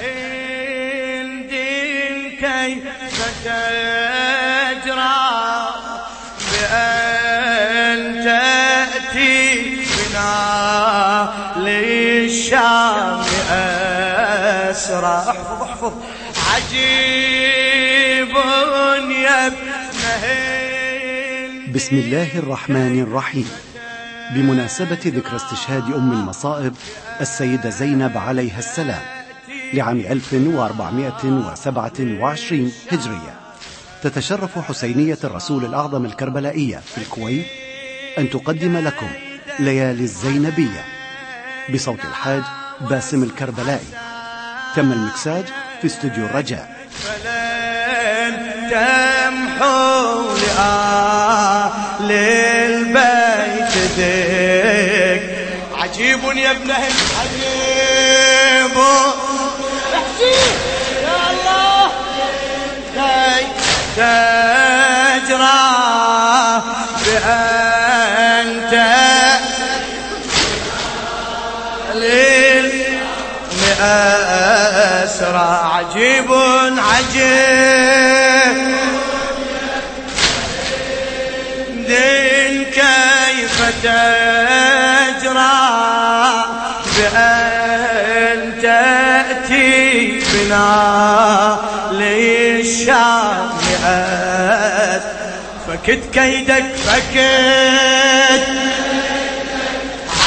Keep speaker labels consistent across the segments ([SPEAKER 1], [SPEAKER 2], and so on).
[SPEAKER 1] هند كيف تجرى بأن تأتي بنا للشام أسرى. احفظ احفظ. عجيب يا ابن
[SPEAKER 2] بسم الله الرحمن الرحيم. بمناسبة ذكرى استشهاد أم المصائب السيدة زينب عليها السلام. لعام 1427 هجرية. تتشرف حسينية الرسول الأعظم الكربلائية في الكويت أن تقدم لكم ليالي الزينبية بصوت الحاج باسم الكربلائي. تم المكساج في استوديو الرجاء.
[SPEAKER 1] فلن تمحو لآل البيت عجيب يا ابن عجيب. تجرى بأنت للأسرى عجيب عجيب. دين كيف تجرى بأن تأتي بنا للشام؟ أس فكت كيدك فكت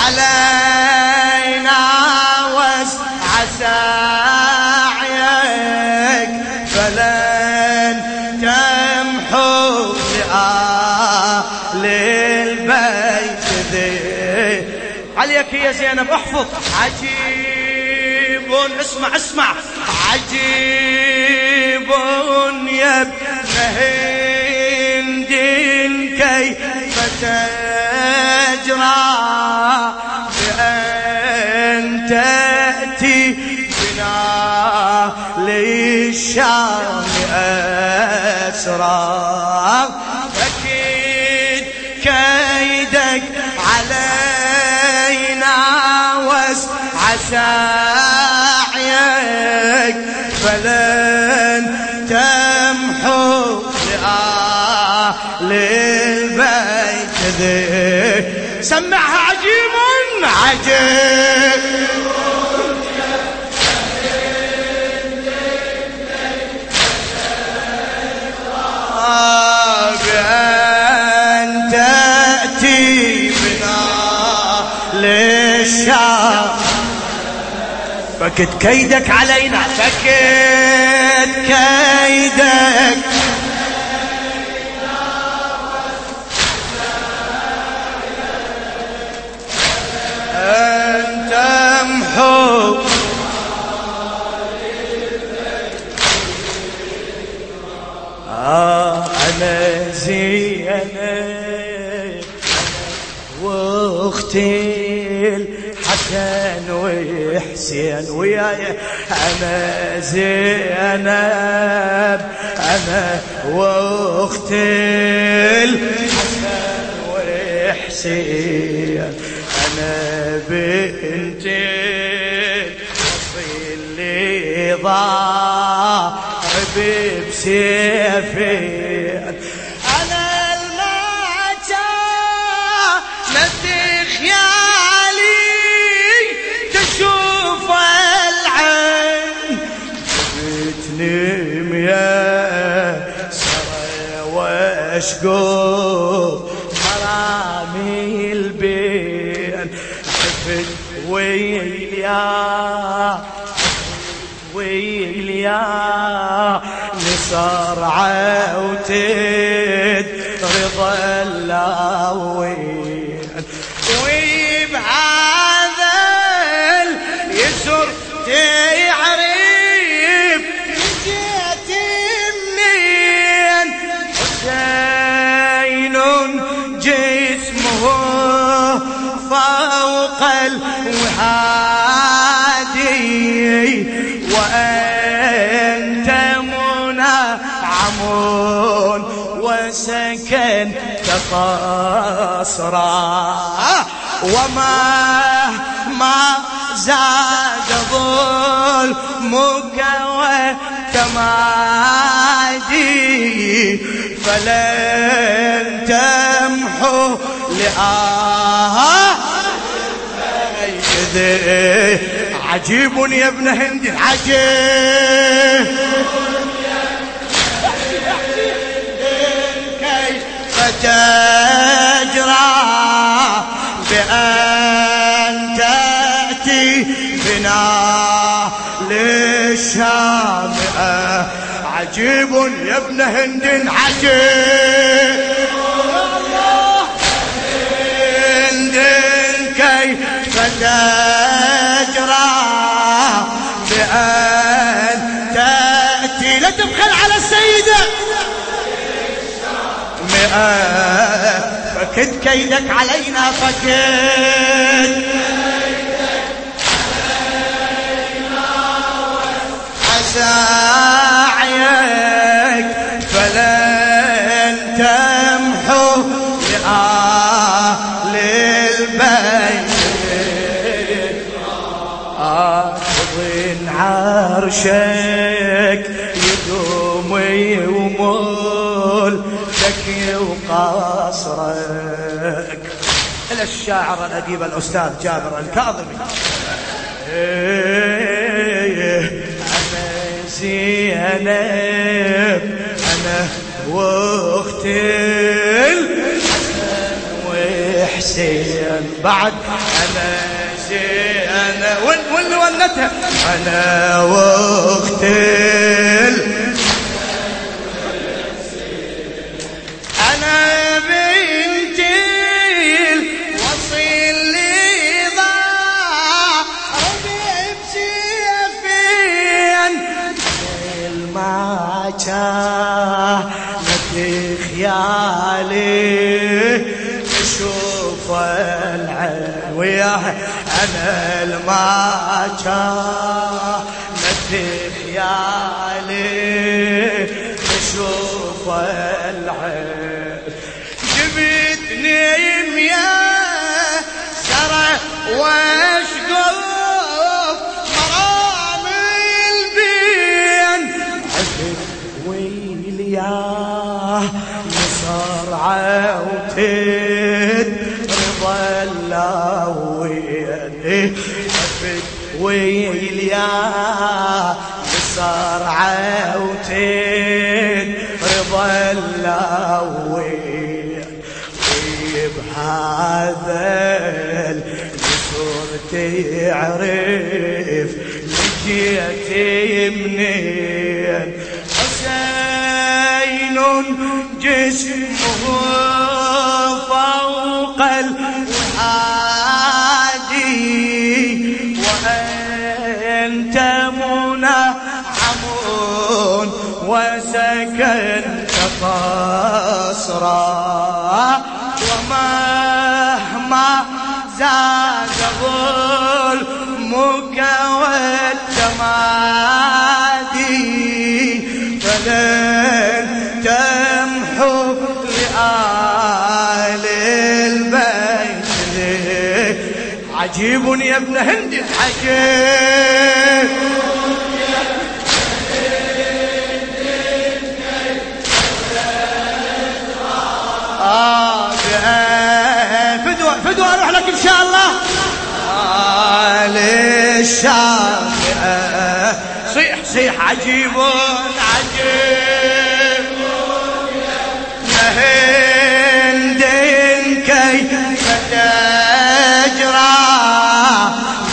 [SPEAKER 1] علينا واسع سعيك. فلن تمحو لآل البيت ذي. عليك يا زينب احفظ. عجيب. اسمع اسمع. عجيب يا ابن هند كيف تجرى بأن تأتي بنا للشام أسرى. أكيد كيدك علينا واسع سعيك فلن تمحو لآل البيت ذي. سمعها عجيب عجيب. بأن تأتي فكت كيدك علينا فكت كيدك. أن تمحو آه أنا زينب. وأختي الحسن وحسين وياي أنا زينب أنا واختي الحسن وحسين أنا بنت الاصيل اللي ضارب بسيفين واشقوب مرامي البين حفت ويليا ويليا. نصر عوتد رضا اللاوين الوهادي وأنت منعم وسكن قصرا وما ما زاد ظل المكوى تمادي فلن تمحو لآه. عجيب يا ابن هند عجيب كيف بأن تأتي بنا للشام عجيب يا ابن هند عجيب تجرى بأن تأتي. لا تبخل على السيدة. مئة. فكد كيدك علينا فكد. عساعيك عرشك يدوم ومول ذكي وقاصرك إلى الشاعر الأديب الأستاذ جابر الكاظمي. أنا أنا وأختي وحسين بعد. أنا زينب ولتها أنا واختي بهذا الجسور تعرف لجيتي منين؟ حسين جسمه فوق الوحادي وأنت منعم وسكنت قصرا. زاد ظلمك والتمادي فلن تمحو لآل البيت. عجيب يا ابن هند عجيب أروح لك إن شاء الله. للشافعة صيح. صيح عجيب عجيب. هند كيف تجرى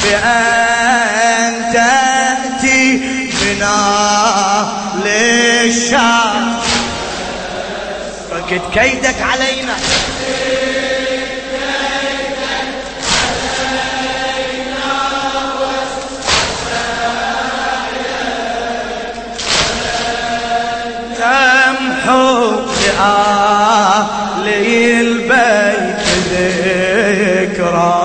[SPEAKER 1] بأن تأتي بنا للشام فكد كيدك علينا. تمحو لآلي البيت ذكرى.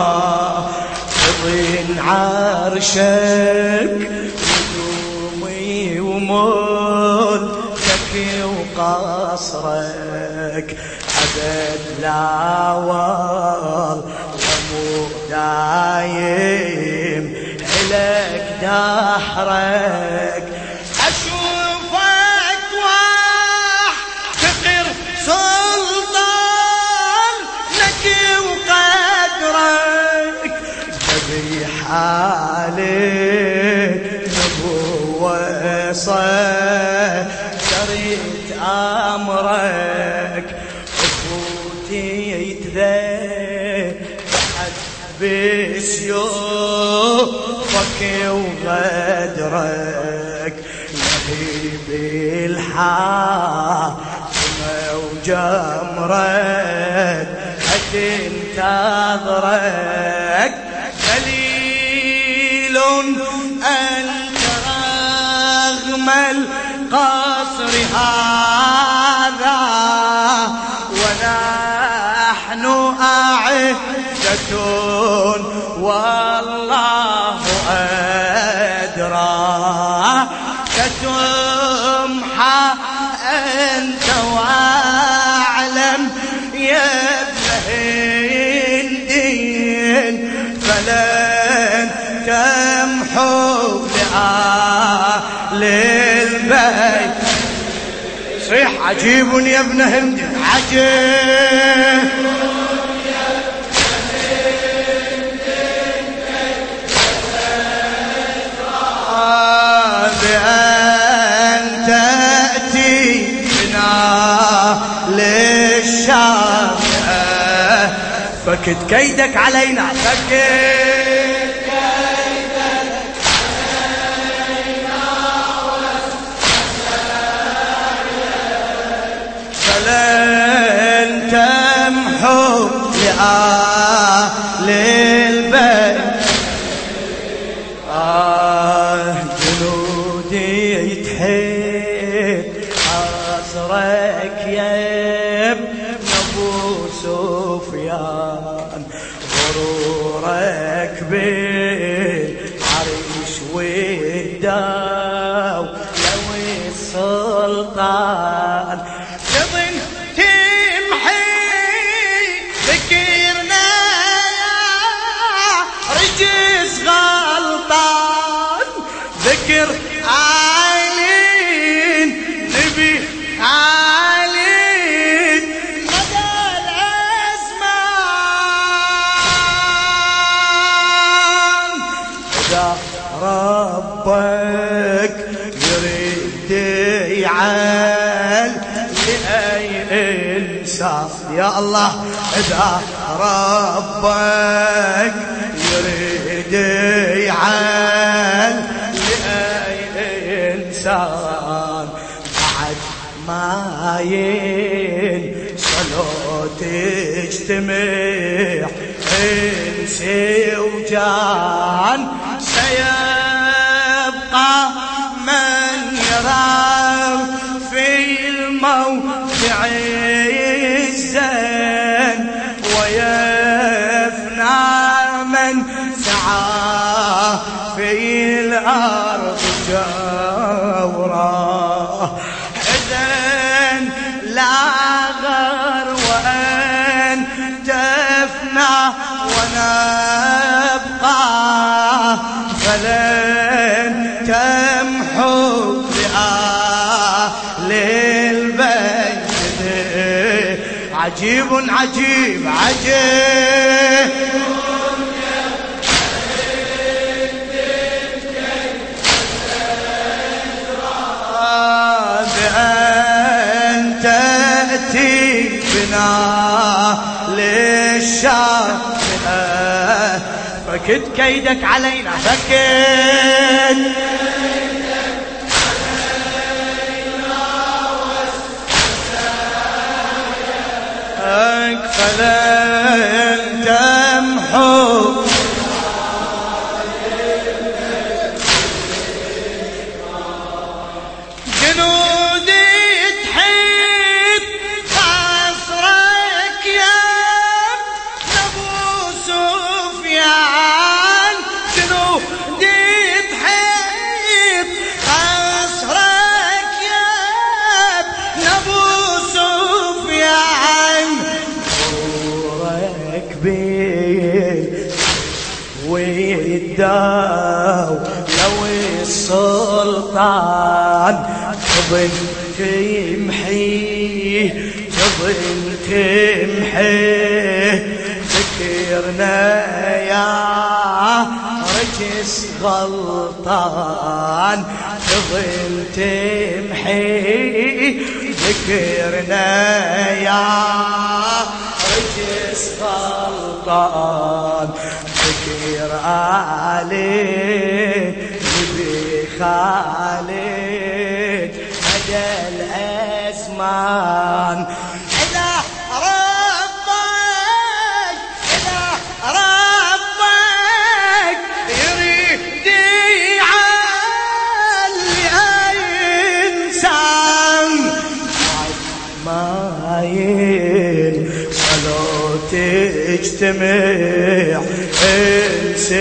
[SPEAKER 1] تضين عرشك قدومي ومول ذكي وقصرك. عبد لاوال ومو دايم إلك دهرك عليك نبوة سريت أمرك أخوتي يتذبحت بسيوفك وغدرك. لهيب الحاكمة وجمرك أتنتظرك دليل أنت رغم القصر هذا ونحن أعزة عجيب يا ابن هند. عجيب. بأن تأتي بنا للشام. فكت كيدك علينا. فكت تمحو لآل لأي إنسان يا الله إذا ربك يريد يعال لأي إنسان بعد ما صلوا تجتمع إنسي وجان سيبقى عجيب عجيب عجيب. بأن تأتي بنا للشام. فكد كيدك علينا فكد. فلن تمحو ويداو لو السلطان تظن تمحيه تظن تمحيه ذكرنا يا رجس غلطان تظل تمحي. ذكرنا يا رجس غلطان ذكر عليك نبي خالد هدى الأزمان تجتمع انس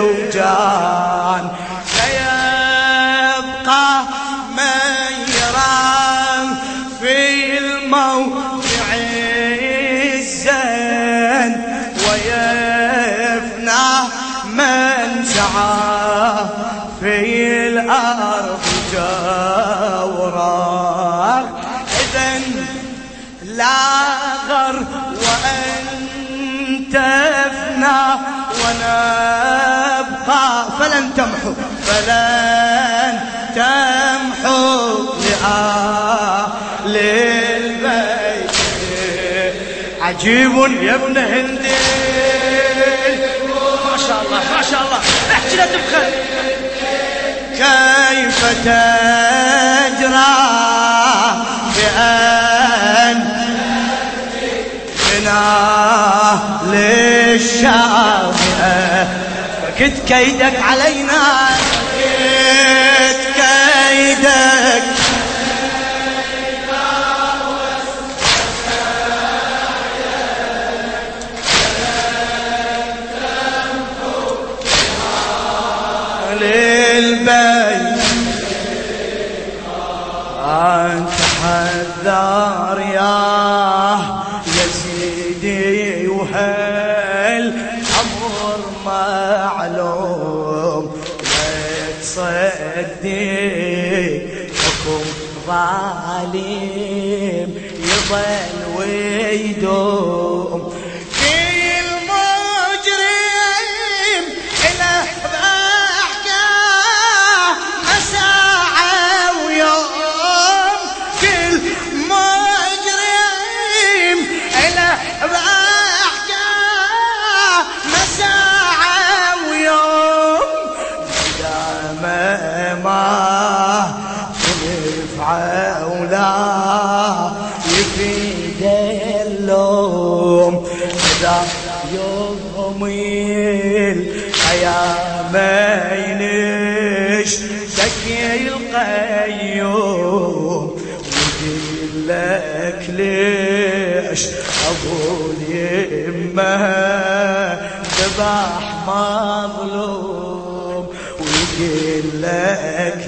[SPEAKER 1] وجان ونبقى فلن تمحو فلن تمحو لآل البيت عجيب يا ابن هندي ما شاء الله ما شاء الله. احكي لا تبخل. كيف تجرى؟ فكت كيدك علينا. ظالم يظل ويدوم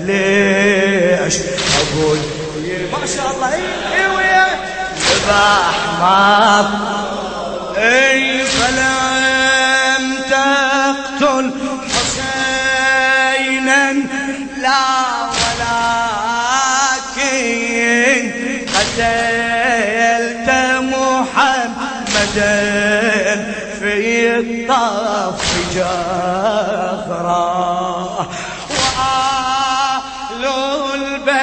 [SPEAKER 1] ليش أقول؟ ما شاء الله. اي ويا ذبح ما اي فلم تقتل حسينا لا ولكن قتلت محمدا في الطف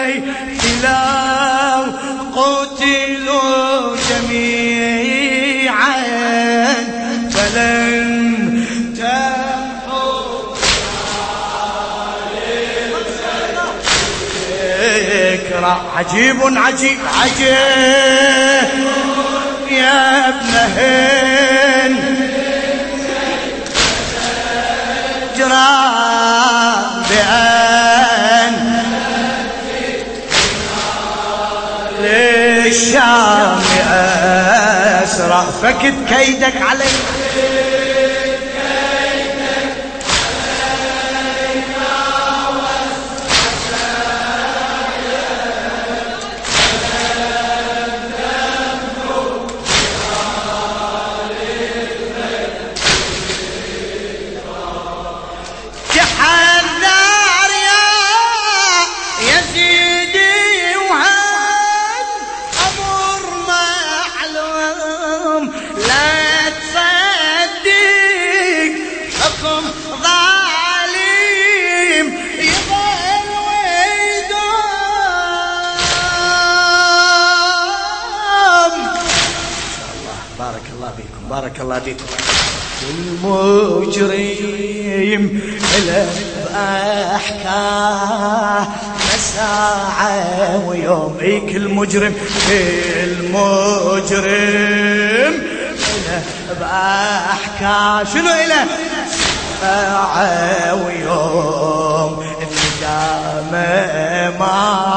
[SPEAKER 1] جفرا لو قتلوا جميعا فلن عجيب عجيب عجيب. يا ابن هن جرى للشام أسرع. فكت كيدك علي.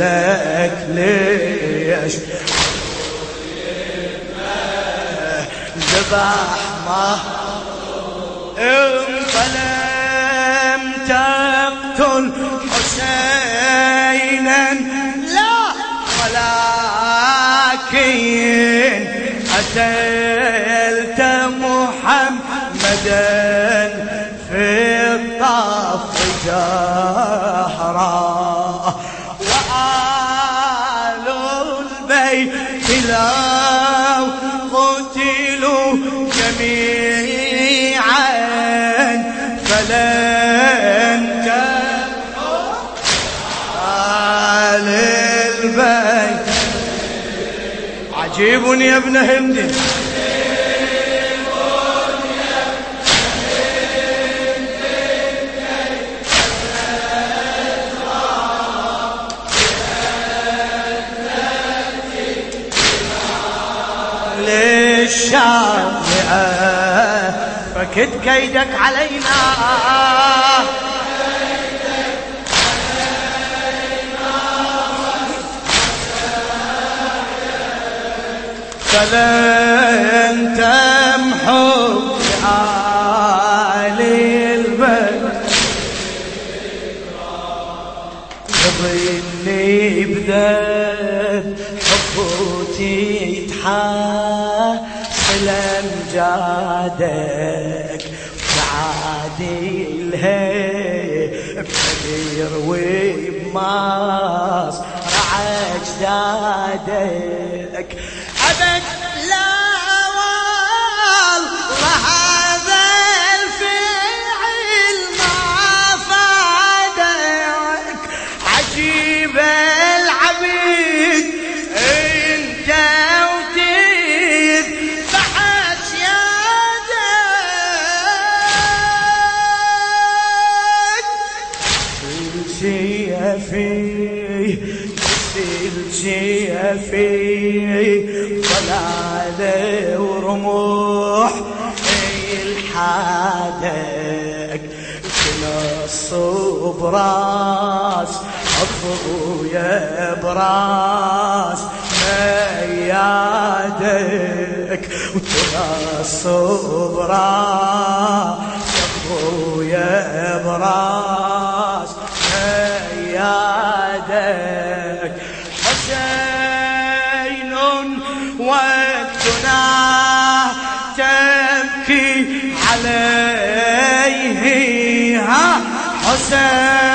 [SPEAKER 1] لك ليش؟ ذبح ما فلم تقتل حسينا لا ولكن قتلت محمدا في الطف جهرا. عجيب يا ابن هند للشافعة فكد كيدك علينا. فلن تمحو آل البيت يظني بذات حبوتي تحاسل امجادك تعادي الهي بكبير وبماس رعج دادك أبد تنص براس اخويا براس. ميادك وتنص براس اخويا براس. ميادك حسين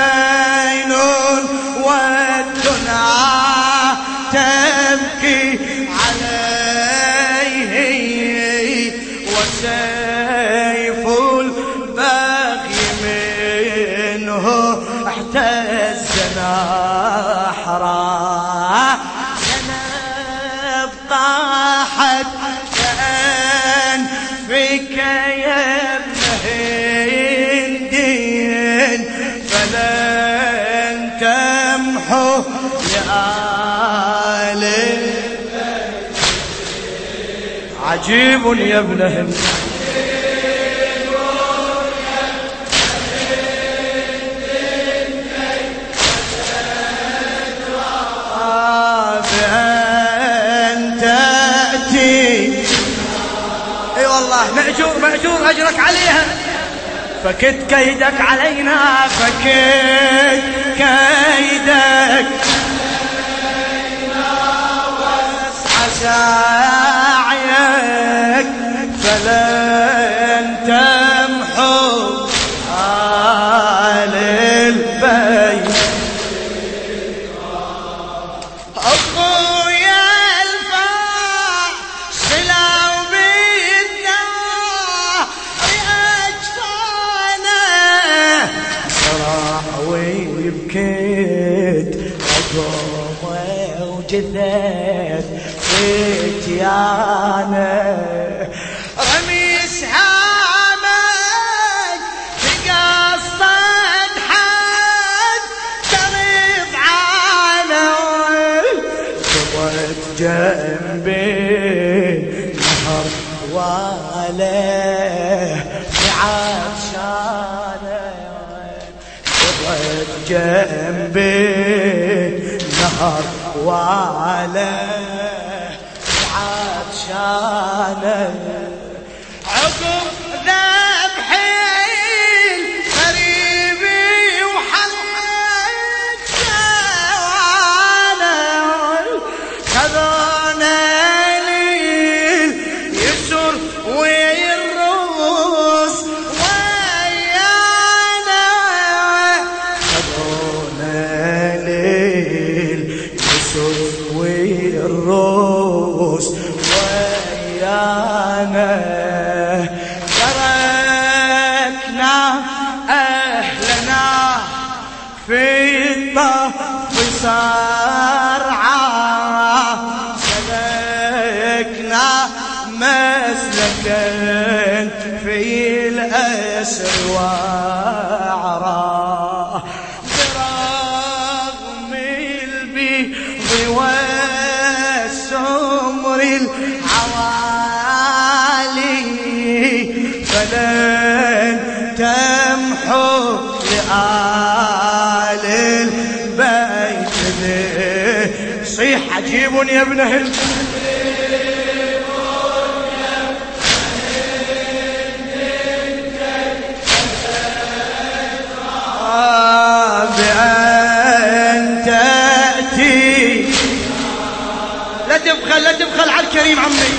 [SPEAKER 1] فلن تمحو لآل عجيب يا ابن هند بأن تأتي. أي والله نعجب مأجور أجرك عليها. فكت كيدك علينا فكت كيدك. سعيك فلن وجثث فتيانا رمي سهامك تقصد حد تريض عانك صوت جنبي نهر واله بعطشانه صوت جنبي نهر واله عطشانه عقب يا ابن هند. بأن تأتي. لا تبخل لا تبخل على الكريم عمي.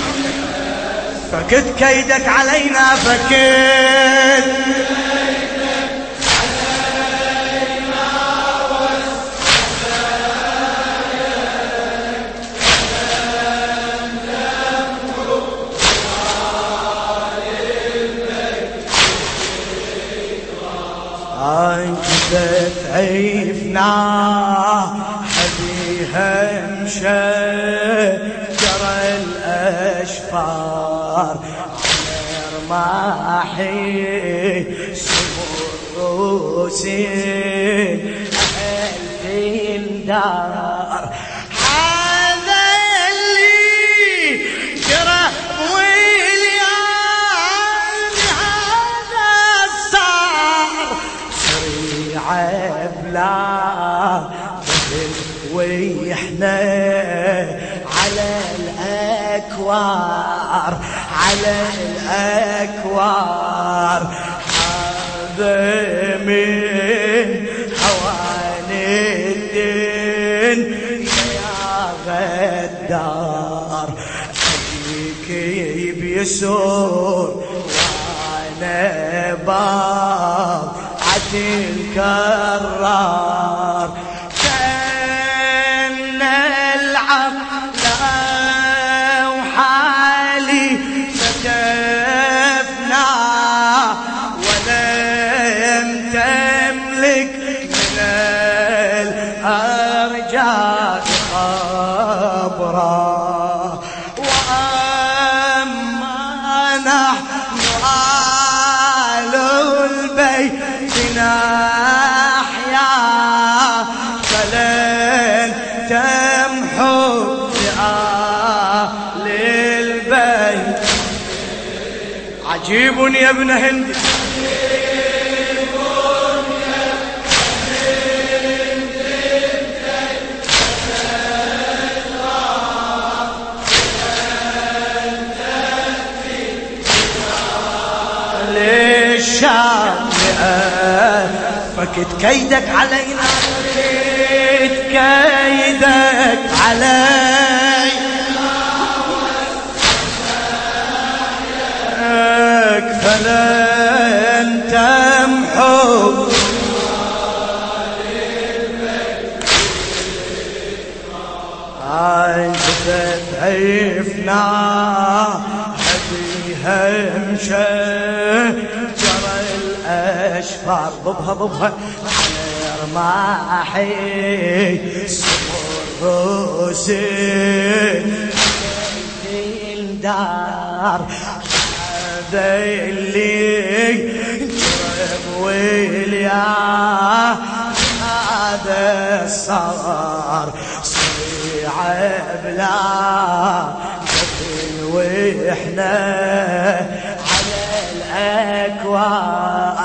[SPEAKER 1] فكت كيدك علينا فكت أنت عيفنا حبيها مشى جرى الأشفار. غير ما حي سموسين أهل الدار سريع بلا مثل ويحنا على الأكوار على الأكوار. هذا من هوان الدين. يا غدار أجيك بيسور وأنا باب. الكرار عجيب يا ابن هند. فكت كيدك علينا كيدك علي فلن تمحو عزفت عفنا هديها مشى جرى الأشفار ضبها ضبها. رماحي صبر روسي الدار اللي جرب ويليا. هذا صار بلا. دفن وإحنا على الأكوان.